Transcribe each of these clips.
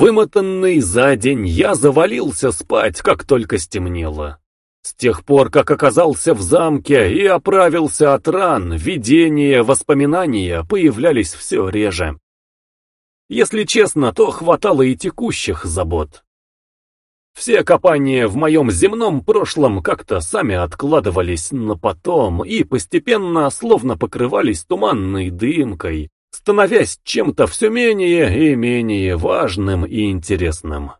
Вымотанный за день, я завалился спать, как только стемнело. С тех пор, как оказался в замке и оправился от ран, видения, воспоминания появлялись все реже. Если честно, то хватало и текущих забот. Все копания в моем земном прошлом как-то сами откладывались на потом и постепенно словно покрывались туманной дымкой, становясь чем-то все менее и менее важным и интересным.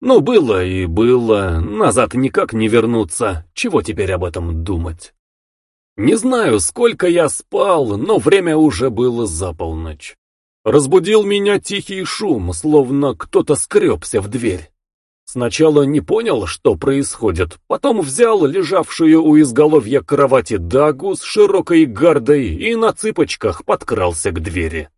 Ну, было и было, назад никак не вернуться, чего теперь об этом думать? Не знаю, сколько я спал, но время уже было за полночь. Разбудил меня тихий шум, словно кто-то скребся в дверь. Сначала не понял, что происходит, потом взял лежавшую у изголовья кровати дагу с широкой гардой и на цыпочках подкрался к двери.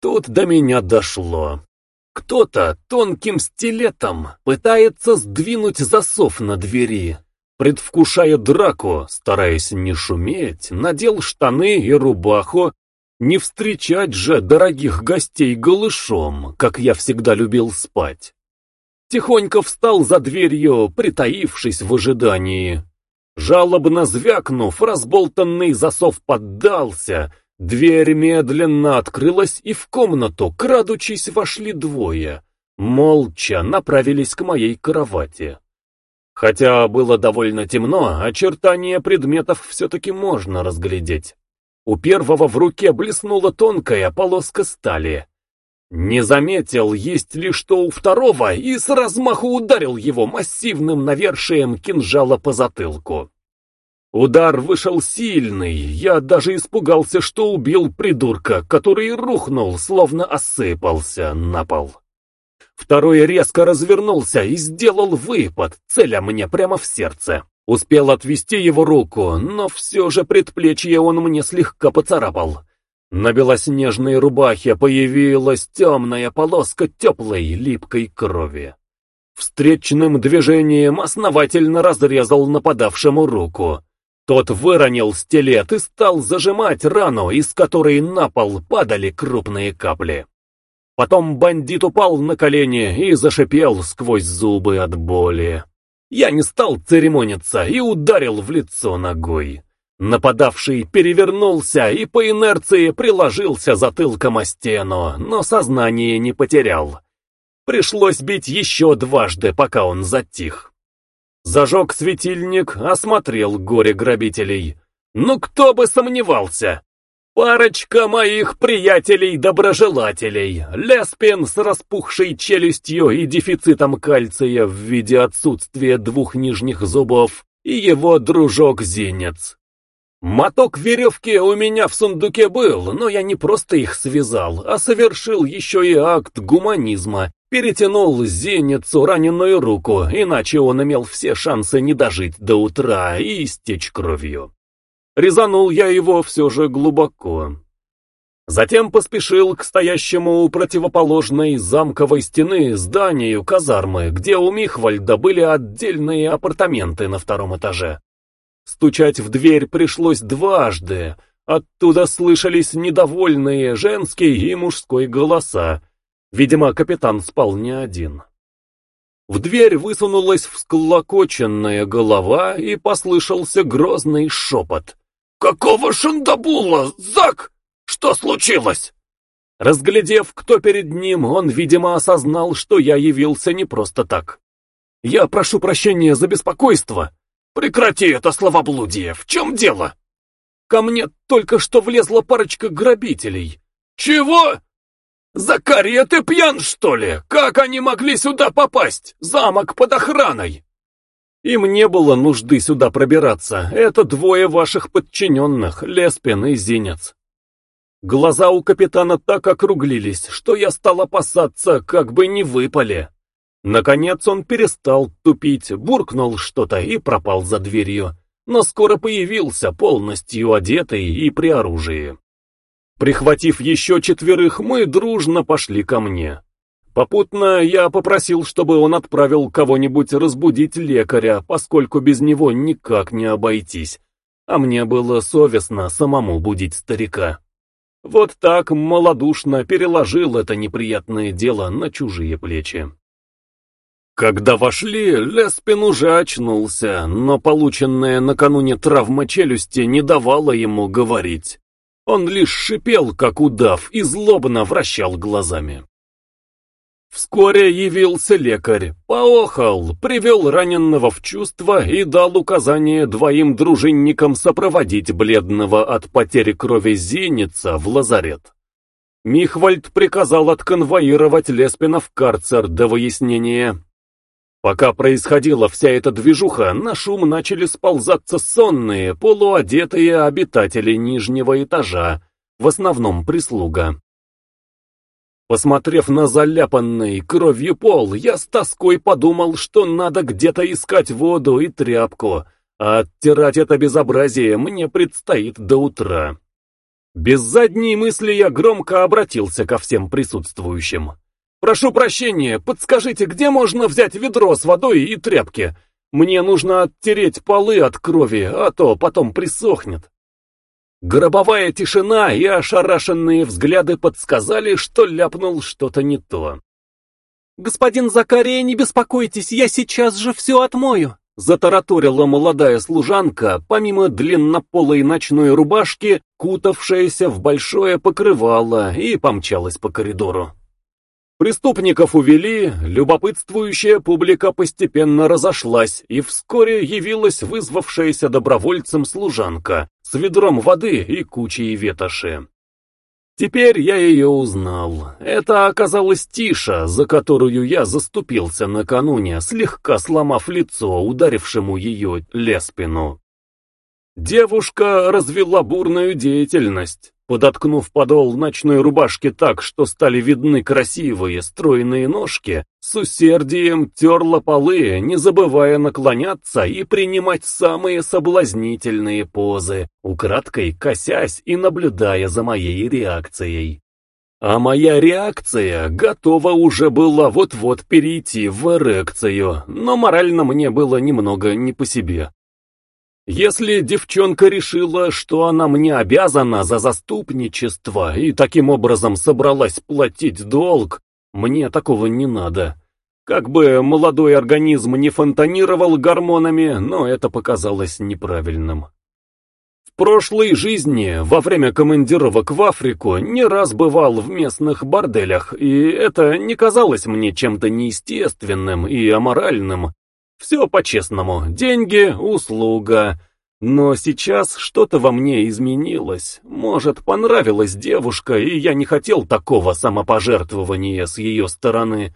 Тут до меня дошло. Кто-то тонким стилетом пытается сдвинуть засов на двери. Предвкушая драку, стараясь не шуметь, надел штаны и рубаху, не встречать же дорогих гостей голышом, как я всегда любил спать. Тихонько встал за дверью, притаившись в ожидании. Жалобно звякнув, разболтанный засов поддался, Дверь медленно открылась, и в комнату, крадучись, вошли двое. Молча направились к моей кровати. Хотя было довольно темно, очертания предметов все-таки можно разглядеть. У первого в руке блеснула тонкая полоска стали. Не заметил, есть ли что у второго, и с размаху ударил его массивным навершием кинжала по затылку. Удар вышел сильный, я даже испугался, что убил придурка, который рухнул, словно осыпался на пол. Второй резко развернулся и сделал выпад, целя мне прямо в сердце. Успел отвести его руку, но все же предплечье он мне слегка поцарапал. На белоснежной рубахе появилась темная полоска теплой, липкой крови. Встречным движением основательно разрезал нападавшему руку. Тот выронил стилет и стал зажимать рану, из которой на пол падали крупные капли. Потом бандит упал на колени и зашипел сквозь зубы от боли. Я не стал церемониться и ударил в лицо ногой. Нападавший перевернулся и по инерции приложился затылком о стену, но сознание не потерял. Пришлось бить еще дважды, пока он затих. Зажег светильник, осмотрел горе-грабителей. Ну кто бы сомневался! Парочка моих приятелей-доброжелателей, Леспин с распухшей челюстью и дефицитом кальция в виде отсутствия двух нижних зубов, и его дружок-зенец. Моток веревки у меня в сундуке был, но я не просто их связал, а совершил еще и акт гуманизма Перетянул зеницу раненую руку, иначе он имел все шансы не дожить до утра и истечь кровью. Резанул я его все же глубоко. Затем поспешил к стоящему у противоположной замковой стены зданию казармы, где у Михвальда были отдельные апартаменты на втором этаже. Стучать в дверь пришлось дважды, оттуда слышались недовольные женский и мужской голоса, Видимо, капитан спал не один. В дверь высунулась всклокоченная голова и послышался грозный шепот. «Какого шандабула, Зак? Что случилось?» Разглядев, кто перед ним, он, видимо, осознал, что я явился не просто так. «Я прошу прощения за беспокойство. Прекрати это словоблудие. В чем дело?» «Ко мне только что влезла парочка грабителей». «Чего?» «Закария, ты пьян, что ли? Как они могли сюда попасть? Замок под охраной!» Им не было нужды сюда пробираться. Это двое ваших подчиненных, Леспин и Зинец. Глаза у капитана так округлились, что я стал опасаться, как бы не выпали. Наконец он перестал тупить, буркнул что-то и пропал за дверью, но скоро появился полностью одетый и при оружии. Прихватив еще четверых, мы дружно пошли ко мне. Попутно я попросил, чтобы он отправил кого-нибудь разбудить лекаря, поскольку без него никак не обойтись, а мне было совестно самому будить старика. Вот так малодушно переложил это неприятное дело на чужие плечи. Когда вошли, Леспин уже очнулся, но полученная накануне травма челюсти не давала ему говорить. Он лишь шипел, как удав, и злобно вращал глазами. Вскоре явился лекарь, поохал, привел раненного в чувство и дал указание двоим дружинникам сопроводить бледного от потери крови Зеница в лазарет. Михвальд приказал отконвоировать Леспина в карцер до выяснения. Пока происходила вся эта движуха, на шум начали сползаться сонные, полуодетые обитатели нижнего этажа, в основном прислуга. Посмотрев на заляпанный кровью пол, я с тоской подумал, что надо где-то искать воду и тряпку, а оттирать это безобразие мне предстоит до утра. Без задней мысли я громко обратился ко всем присутствующим. «Прошу прощения, подскажите, где можно взять ведро с водой и тряпки? Мне нужно оттереть полы от крови, а то потом присохнет». Гробовая тишина и ошарашенные взгляды подсказали, что ляпнул что-то не то. «Господин Закария, не беспокойтесь, я сейчас же все отмою!» Затараторила молодая служанка, помимо длиннополой ночной рубашки, кутавшаяся в большое покрывало, и помчалась по коридору. Преступников увели, любопытствующая публика постепенно разошлась, и вскоре явилась вызвавшаяся добровольцем служанка с ведром воды и кучей ветоши. Теперь я ее узнал. Это оказалась Тиша, за которую я заступился накануне, слегка сломав лицо ударившему ее Леспину. Девушка развела бурную деятельность. Подоткнув подол ночной рубашки так, что стали видны красивые стройные ножки, с усердием терла полы, не забывая наклоняться и принимать самые соблазнительные позы, украдкой косясь и наблюдая за моей реакцией. А моя реакция готова уже была вот-вот перейти в эрекцию, но морально мне было немного не по себе. Если девчонка решила, что она мне обязана за заступничество и таким образом собралась платить долг, мне такого не надо. Как бы молодой организм не фонтанировал гормонами, но это показалось неправильным. В прошлой жизни, во время командировок в Африку, не раз бывал в местных борделях, и это не казалось мне чем-то неестественным и аморальным, все по-честному. Деньги, услуга. Но сейчас что-то во мне изменилось. Может, понравилась девушка, и я не хотел такого самопожертвования с ее стороны.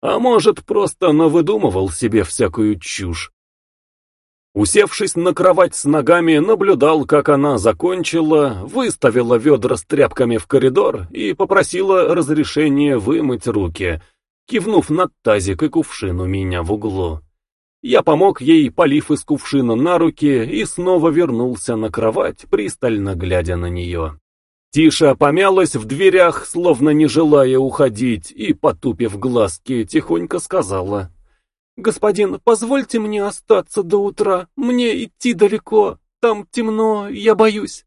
А может, просто навыдумывал себе всякую чушь. Усевшись на кровать с ногами, наблюдал, как она закончила, выставила ведра с тряпками в коридор и попросила разрешения вымыть руки, кивнув на тазик и кувшин у меня в углу. Я помог ей, полив из кувшина на руки, и снова вернулся на кровать, пристально глядя на нее. Тиша помялась в дверях, словно не желая уходить, и, потупив глазки, тихонько сказала. «Господин, позвольте мне остаться до утра, мне идти далеко, там темно, я боюсь».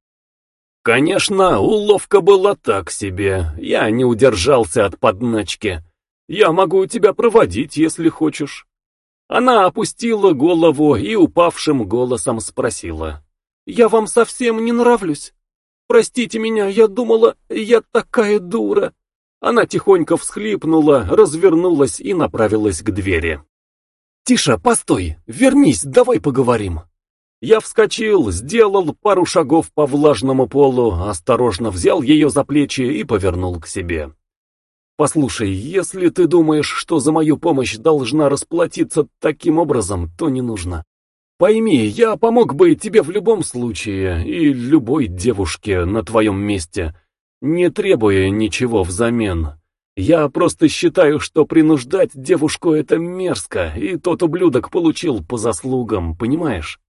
Конечно, уловка была так себе, я не удержался от подначки. «Я могу тебя проводить, если хочешь». Она опустила голову и упавшим голосом спросила. «Я вам совсем не нравлюсь? Простите меня, я думала, я такая дура». Она тихонько всхлипнула, развернулась и направилась к двери. «Тише, постой, вернись, давай поговорим». Я вскочил, сделал пару шагов по влажному полу, осторожно взял ее за плечи и повернул к себе. Послушай, если ты думаешь, что за мою помощь должна расплатиться таким образом, то не нужно. Пойми, я помог бы тебе в любом случае, и любой девушке на твоем месте, не требуя ничего взамен. Я просто считаю, что принуждать девушку это мерзко, и тот ублюдок получил по заслугам, понимаешь?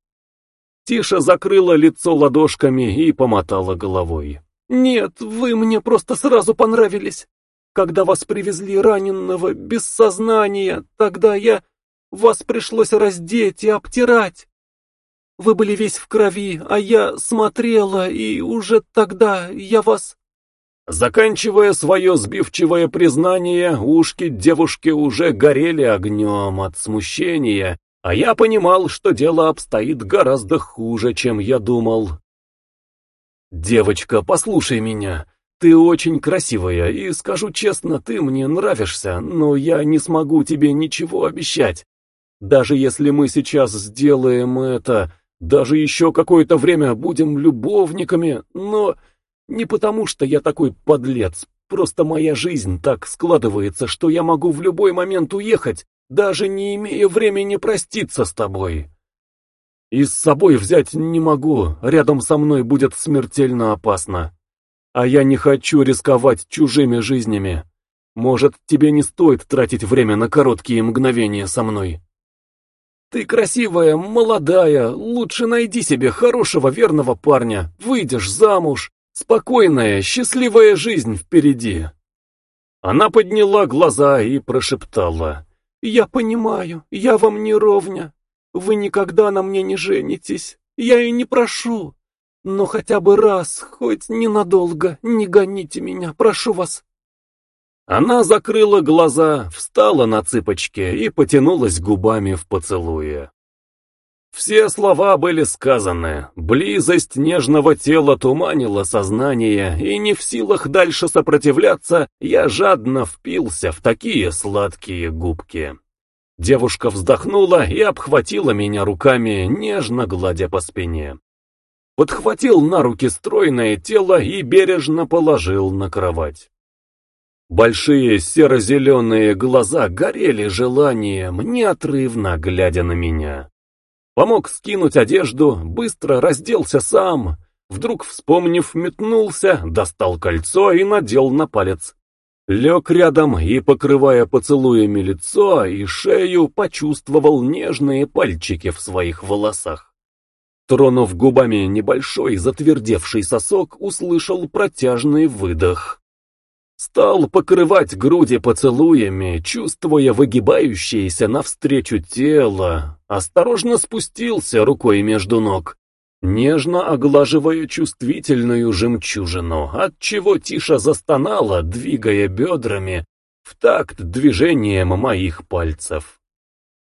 Тиша закрыла лицо ладошками и помотала головой. «Нет, вы мне просто сразу понравились. Когда вас привезли раненого, без сознания, тогда я... Вас пришлось раздеть и обтирать. Вы были весь в крови, а я смотрела, и уже тогда я вас... Заканчивая свое сбивчивое признание, ушки девушки уже горели огнем от смущения, а я понимал, что дело обстоит гораздо хуже, чем я думал. «Девочка, послушай меня. Ты очень красивая, и, скажу честно, ты мне нравишься, но я не смогу тебе ничего обещать. Даже если мы сейчас сделаем это, даже еще какое-то время будем любовниками, но не потому, что я такой подлец, просто моя жизнь так складывается, что я могу в любой момент уехать, даже не имея времени проститься с тобой. И с собой взять не могу, рядом со мной будет смертельно опасно. А я не хочу рисковать чужими жизнями. Может, тебе не стоит тратить время на короткие мгновения со мной? Ты красивая, молодая, лучше найди себе хорошего верного парня, выйдешь замуж, спокойная, счастливая жизнь впереди. Она подняла глаза и прошептала. «Я понимаю, я вам не ровня. Вы никогда на мне не женитесь. Я и не прошу. Но хотя бы раз, хоть ненадолго, не гоните меня, прошу вас. Она закрыла глаза, встала на цыпочки и потянулась губами в поцелуе. Все слова были сказаны, близость нежного тела туманила сознание, и не в силах дальше сопротивляться, я жадно впился в такие сладкие губки. Девушка вздохнула и обхватила меня руками, нежно гладя по спине подхватил на руки стройное тело и бережно положил на кровать. Большие серо-зеленые глаза горели желанием, неотрывно глядя на меня. Помог скинуть одежду, быстро разделся сам, вдруг, вспомнив, метнулся, достал кольцо и надел на палец. Лег рядом и, покрывая поцелуями лицо и шею, почувствовал нежные пальчики в своих волосах. Тронув губами небольшой затвердевший сосок, услышал протяжный выдох. Стал покрывать груди поцелуями, чувствуя выгибающееся навстречу тело, осторожно спустился рукой между ног, нежно оглаживая чувствительную жемчужину, отчего тише застонала, двигая бедрами, в такт движением моих пальцев.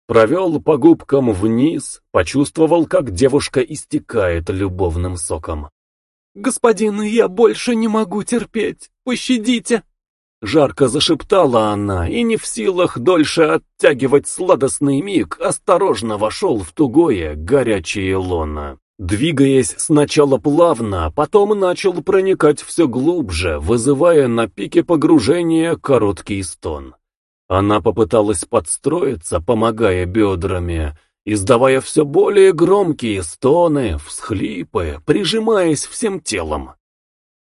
Провел по губкам вниз, почувствовал, как девушка истекает любовным соком. «Господин, я больше не могу терпеть, пощадите!» Жарко зашептала она, и не в силах дольше оттягивать сладостный миг, осторожно вошел в тугое, горячее лоно. Двигаясь сначала плавно, потом начал проникать все глубже, вызывая на пике погружения короткий стон. Она попыталась подстроиться, помогая бедрами, издавая все более громкие стоны, всхлипы, прижимаясь всем телом.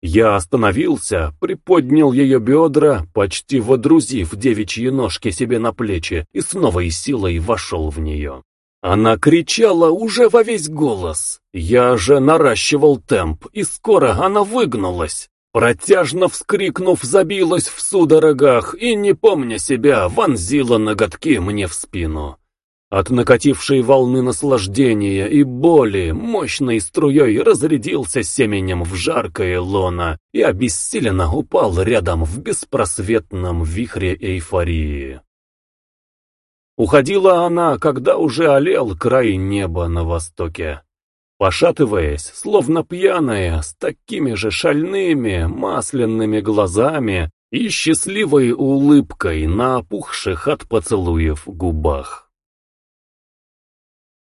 Я остановился, приподнял ее бедра, почти водрузив девичьи ножки себе на плечи, и с новой силой вошел в нее. Она кричала уже во весь голос. Я же наращивал темп, и скоро она выгнулась. Протяжно вскрикнув, забилась в судорогах и, не помня себя, вонзила ноготки мне в спину. От накатившей волны наслаждения и боли мощной струей разрядился семенем в жаркое лоно и обессиленно упал рядом в беспросветном вихре эйфории. Уходила она, когда уже олел край неба на востоке. Пошатываясь, словно пьяная, с такими же шальными, масляными глазами и счастливой улыбкой на опухших от поцелуев губах.